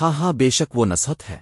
ہاں ہاں بے شک وہ نصحت ہے۔